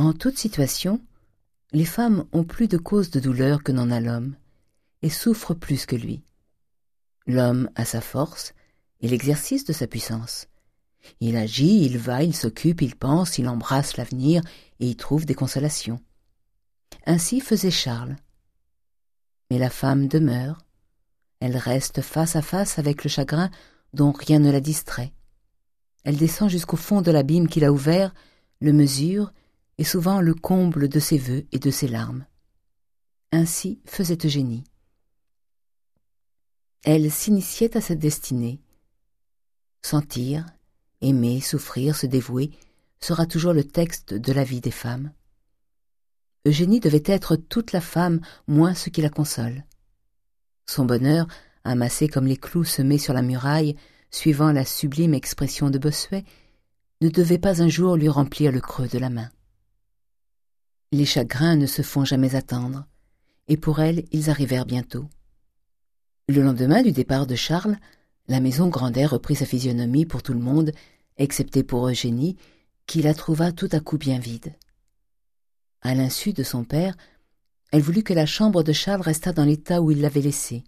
En toute situation, les femmes ont plus de causes de douleur que n'en a l'homme, et souffrent plus que lui. L'homme a sa force et l'exercice de sa puissance. Il agit, il va, il s'occupe, il pense, il embrasse l'avenir et y trouve des consolations. Ainsi faisait Charles. Mais la femme demeure. Elle reste face à face avec le chagrin dont rien ne la distrait. Elle descend jusqu'au fond de l'abîme qu'il a ouvert, le mesure, et souvent le comble de ses vœux et de ses larmes. Ainsi faisait Eugénie. Elle s'initiait à cette destinée. Sentir, aimer, souffrir, se dévouer sera toujours le texte de la vie des femmes. Eugénie devait être toute la femme, moins ce qui la console. Son bonheur, amassé comme les clous semés sur la muraille, suivant la sublime expression de Bossuet, ne devait pas un jour lui remplir le creux de la main. Les chagrins ne se font jamais attendre, et pour elle ils arrivèrent bientôt. Le lendemain du départ de Charles, la maison Grandet reprit sa physionomie pour tout le monde, excepté pour Eugénie, qui la trouva tout à coup bien vide. À l'insu de son père, elle voulut que la chambre de Charles restât dans l'état où il l'avait laissée.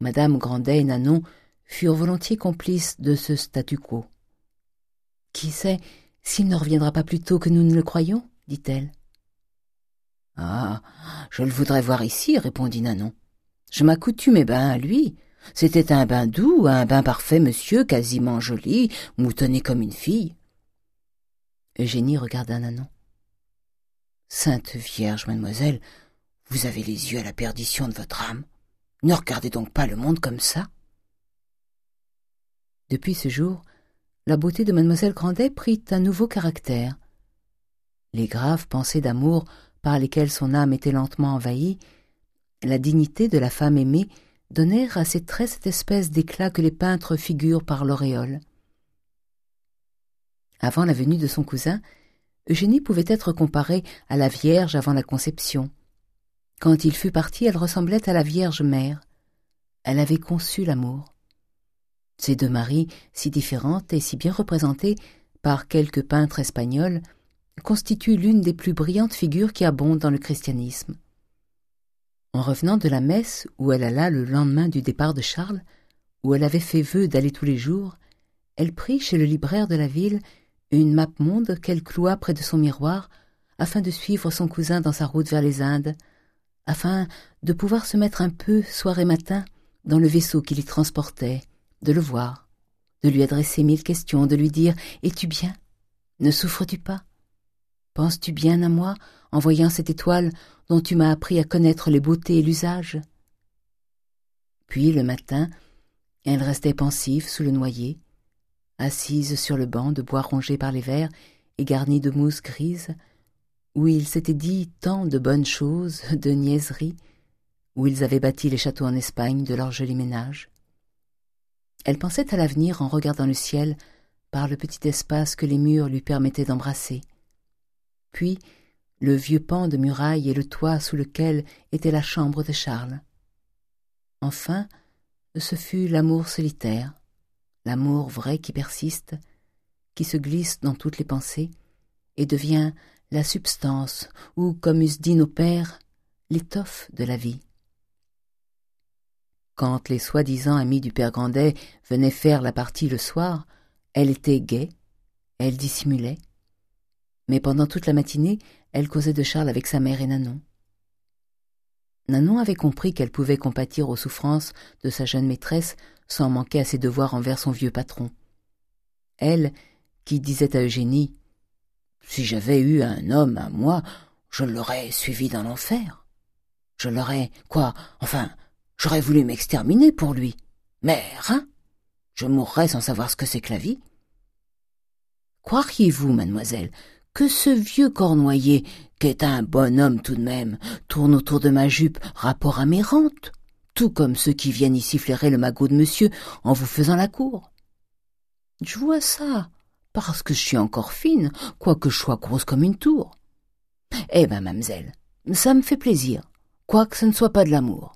Madame Grandet et Nanon furent volontiers complices de ce statu quo. Qui sait s'il ne reviendra pas plus tôt que nous ne le croyons? Dit-elle. Ah, je le voudrais voir ici, répondit Nanon. Je m'accoutume eh ben à lui. C'était un bain doux, un bain parfait, monsieur, quasiment joli, moutonné comme une fille. Eugénie regarda Nanon. Sainte Vierge, mademoiselle, vous avez les yeux à la perdition de votre âme. Ne regardez donc pas le monde comme ça. Depuis ce jour, la beauté de mademoiselle Grandet prit un nouveau caractère. Les graves pensées d'amour par lesquelles son âme était lentement envahie, la dignité de la femme aimée donnèrent à ses traits cette espèce d'éclat que les peintres figurent par l'auréole. Avant la venue de son cousin, Eugénie pouvait être comparée à la Vierge avant la conception. Quand il fut parti, elle ressemblait à la Vierge mère. Elle avait conçu l'amour. Ces deux maris, si différentes et si bien représentées par quelques peintres espagnols, constituent l'une des plus brillantes figures qui abondent dans le christianisme. En revenant de la messe où elle alla le lendemain du départ de Charles, où elle avait fait vœu d'aller tous les jours, elle prit chez le libraire de la ville une map monde qu'elle cloua près de son miroir afin de suivre son cousin dans sa route vers les Indes, afin de pouvoir se mettre un peu, soir et matin, dans le vaisseau qui l'y transportait, de le voir, de lui adresser mille questions, de lui dire « Es-tu bien? Ne souffres-tu pas? Penses-tu bien à moi en voyant cette étoile dont tu m'as appris à connaître les beautés et l'usage? Puis, le matin, elle restait pensive sous le noyer, assise sur le banc de bois rongé par les vers et garni de mousse grise, où il s'était dit tant de bonnes choses, de niaiseries, où ils avaient bâti les châteaux en Espagne de leur joli ménage. Elle pensait à l'avenir en regardant le ciel par le petit espace que les murs lui permettaient d'embrasser. Puis le vieux pan de muraille et le toit sous lequel était la chambre de Charles. Enfin, ce fut l'amour solitaire, l'amour vrai qui persiste, qui se glisse dans toutes les pensées et devient la substance ou, comme eussent dit nos pères, l'étoffe de la vie. Quand les soi-disant amis du père Grandet venaient faire la partie le soir, elle était gaie, elle dissimulait. Mais pendant toute la matinée, elle causait de Charles avec sa mère et Nanon. Nanon avait compris qu'elle pouvait compatir aux souffrances de sa jeune maîtresse sans manquer à ses devoirs envers son vieux patron. Elle, qui disait à Eugénie « Si j'avais eu un homme à moi, je l'aurais suivi dans l'enfer. Je l'aurais... quoi Enfin, j'aurais voulu m'exterminer pour lui. Mais, hein Je mourrais sans savoir ce que c'est que la vie. Croiriez-vous, mademoiselle, que ce vieux cornoyer, qu'est un bonhomme tout de même, tourne autour de ma jupe rapport à mes rentes tout comme ceux qui viennent ici flairer le magot de monsieur en vous faisant la cour. Je vois ça, parce que je suis encore fine, quoique je sois grosse comme une tour. Eh ben, mamselle, ça me fait plaisir, quoique ce ne soit pas de l'amour.